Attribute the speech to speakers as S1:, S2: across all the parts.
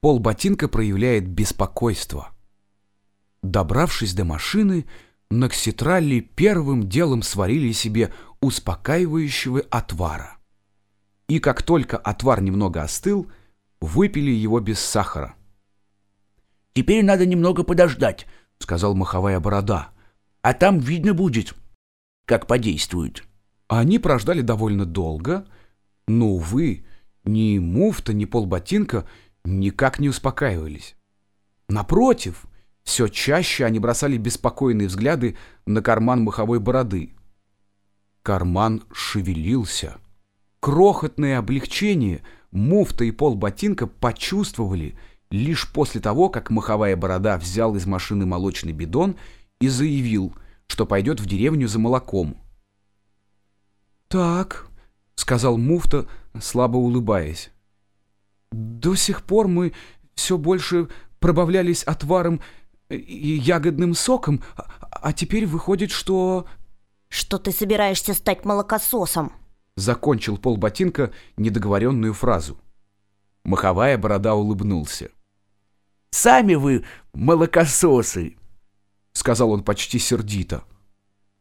S1: Полботинка проявляет беспокойство. Добравшись до машины, Нокситралли первым делом сварили себе успокаивающего отвара. И как только отвар немного остыл, выпили его без сахара.
S2: «Теперь надо немного подождать», — сказал маховая борода. «А там видно будет, как подействует».
S1: Они прождали довольно долго, но, увы, ни муфта, ни полботинка никак не успокаивались. Напротив, все чаще они бросали беспокойные взгляды на карман маховой бороды. Карман шевелился. Крохотное облегчение муфта и полботинка почувствовали лишь после того, как маховая борода взял из машины молочный бидон и заявил, что пойдет в деревню за молоком. «Так», — сказал муфта, слабо улыбаясь, — «до сих пор мы все больше пробавлялись отваром и ягодным соком, а, а теперь выходит, что...»
S3: «Что ты собираешься стать молокососом?»
S1: Закончил полботинка недоговоренную фразу. Маховая борода улыбнулся.
S2: «Сами вы молокососы!» Сказал он почти сердито.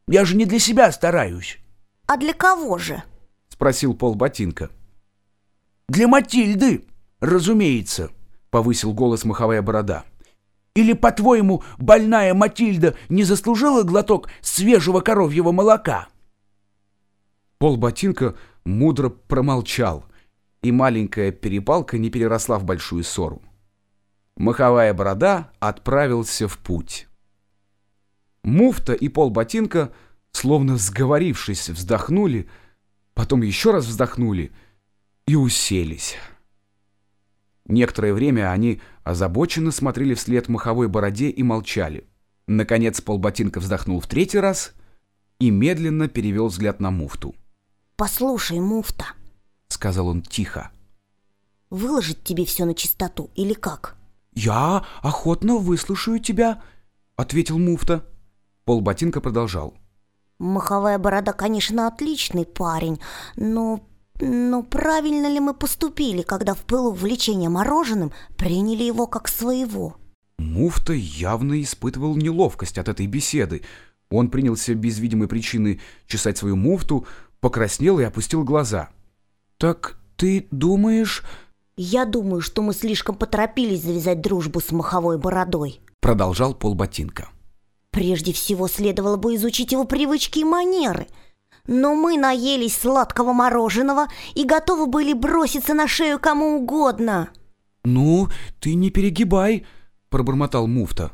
S2: «Я же не для себя стараюсь!»
S3: «А для кого же?»
S1: Спросил полботинка.
S2: «Для Матильды, разумеется!» Повысил голос маховая борода. Или, по-твоему, больная Матильда не заслужила глоток свежего коровьего молока?»
S1: Полботинка мудро промолчал, и маленькая перепалка не переросла в большую ссору. Маховая борода отправился в путь. Муфта и полботинка, словно сговорившись, вздохнули, потом еще раз вздохнули и уселись. Некоторое время они озабоченно смотрели вслед маховой бороде и молчали. Наконец полботинка вздохнул в третий раз и медленно перевел взгляд на муфту.
S3: «Послушай, муфта», —
S1: сказал он тихо.
S3: «Выложить тебе все на чистоту или как?»
S1: «Я охотно выслушаю тебя», — ответил муфта. Полботинка продолжал.
S3: «Маховая борода, конечно, отличный парень, но но правильно ли мы поступили, когда в пылу влечения мороженым приняли его как своего?
S1: Муфта явно испытывал неловкость от этой беседы. Он принялся без видимой причины чесать свою муфту, покраснел и опустил глаза. «Так ты думаешь...»
S3: «Я думаю, что мы слишком поторопились завязать дружбу с маховой бородой»,
S1: продолжал полботинка.
S3: «Прежде всего следовало бы изучить его привычки и манеры». Но мы наелись сладкого мороженого и готовы были броситься на шею кому угодно.
S1: «Ну, ты не перегибай», — пробормотал муфта.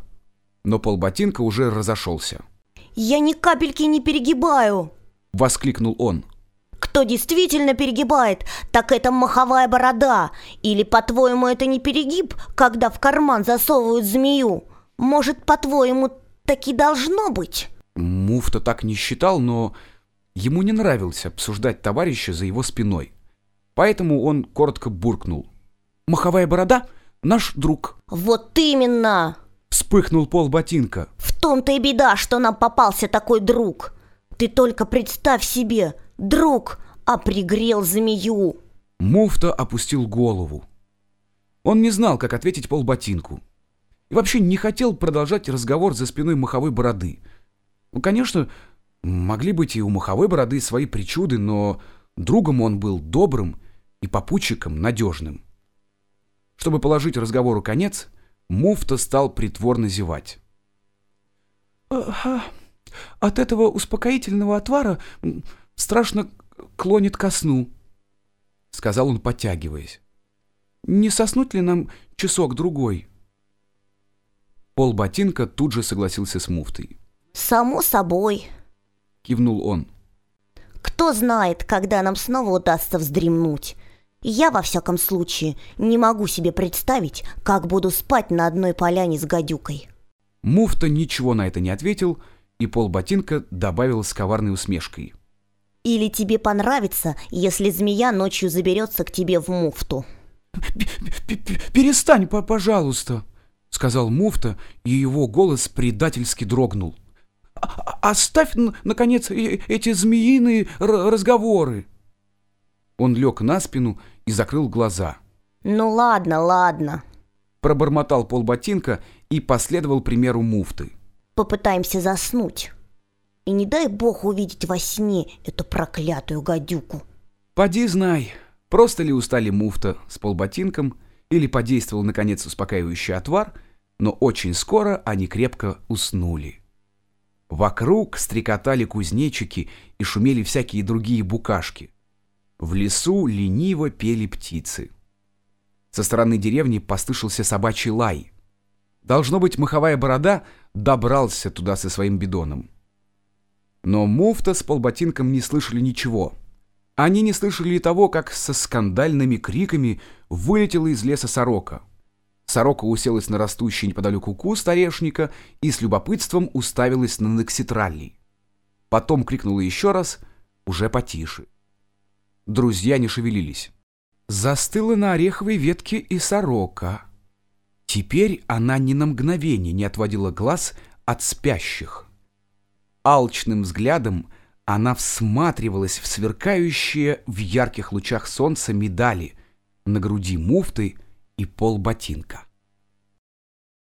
S1: Но полботинка уже разошелся.
S3: «Я ни капельки не перегибаю!»
S1: — воскликнул он.
S3: «Кто действительно перегибает, так это маховая борода. Или, по-твоему, это не перегиб, когда в карман засовывают змею? Может, по-твоему, так и должно быть?»
S1: Муфта так не считал, но Ему не нравилось обсуждать товарища за его спиной. Поэтому он коротко буркнул. «Маховая борода — наш друг».
S3: «Вот именно!»
S1: — вспыхнул пол ботинка.
S3: «В том-то и беда, что нам попался такой друг. Ты только представь себе, друг, а пригрел змею».
S1: Муфта опустил голову. Он не знал, как ответить полботинку. И вообще не хотел продолжать разговор за спиной маховой бороды. Ну, конечно, Могли быть и у маховой бороды свои причуды, но другом он был добрым и попутчиком надежным. Чтобы положить разговору конец, муфта стал притворно зевать. «От этого успокоительного отвара страшно клонит ко сну», — сказал он, подтягиваясь. «Не соснуть ли нам часок-другой?» Пол ботинка тут же согласился с муфтой.
S3: «Само собой»,
S1: кивнул он.
S3: Кто знает, когда нам снова удастся вздремнуть. Я, во всяком случае, не могу себе представить, как буду спать на одной поляне с гадюкой.
S1: Муфта ничего на это не ответил, и полботинка добавил с коварной усмешкой.
S3: Или тебе понравится, если змея ночью заберется к тебе в муфту.
S1: «Перестань, пожалуйста», — сказал муфта, и его голос предательски дрогнул. Оставь, наконец, эти змеиные разговоры. Он лег на спину и закрыл глаза.
S3: Ну ладно, ладно,
S1: пробормотал полботинка и последовал примеру муфты.
S3: Попытаемся заснуть. И не дай бог увидеть во сне эту проклятую гадюку.
S1: Поди знай, просто ли устали муфта с полботинком или подействовал, наконец, успокаивающий отвар, но очень скоро они крепко уснули. Вокруг стрекотали кузнечики и шумели всякие другие букашки. В лесу лениво пели птицы. Со стороны деревни послышался собачий лай. Должно быть, маховая борода добрался туда со своим бидоном. Но муфта с полботинком не слышали ничего. Они не слышали того, как со скандальными криками вылетела из леса сорока. Сорока уселась на растущий неподалеку куст орешника и с любопытством уставилась на Некситралли. Потом крикнула еще раз, уже потише. Друзья не шевелились. Застыла на ореховой ветке и сорока. Теперь она ни на мгновение не отводила глаз от спящих. Алчным взглядом она всматривалась в сверкающие в ярких лучах солнца медали на груди муфты и полботинка.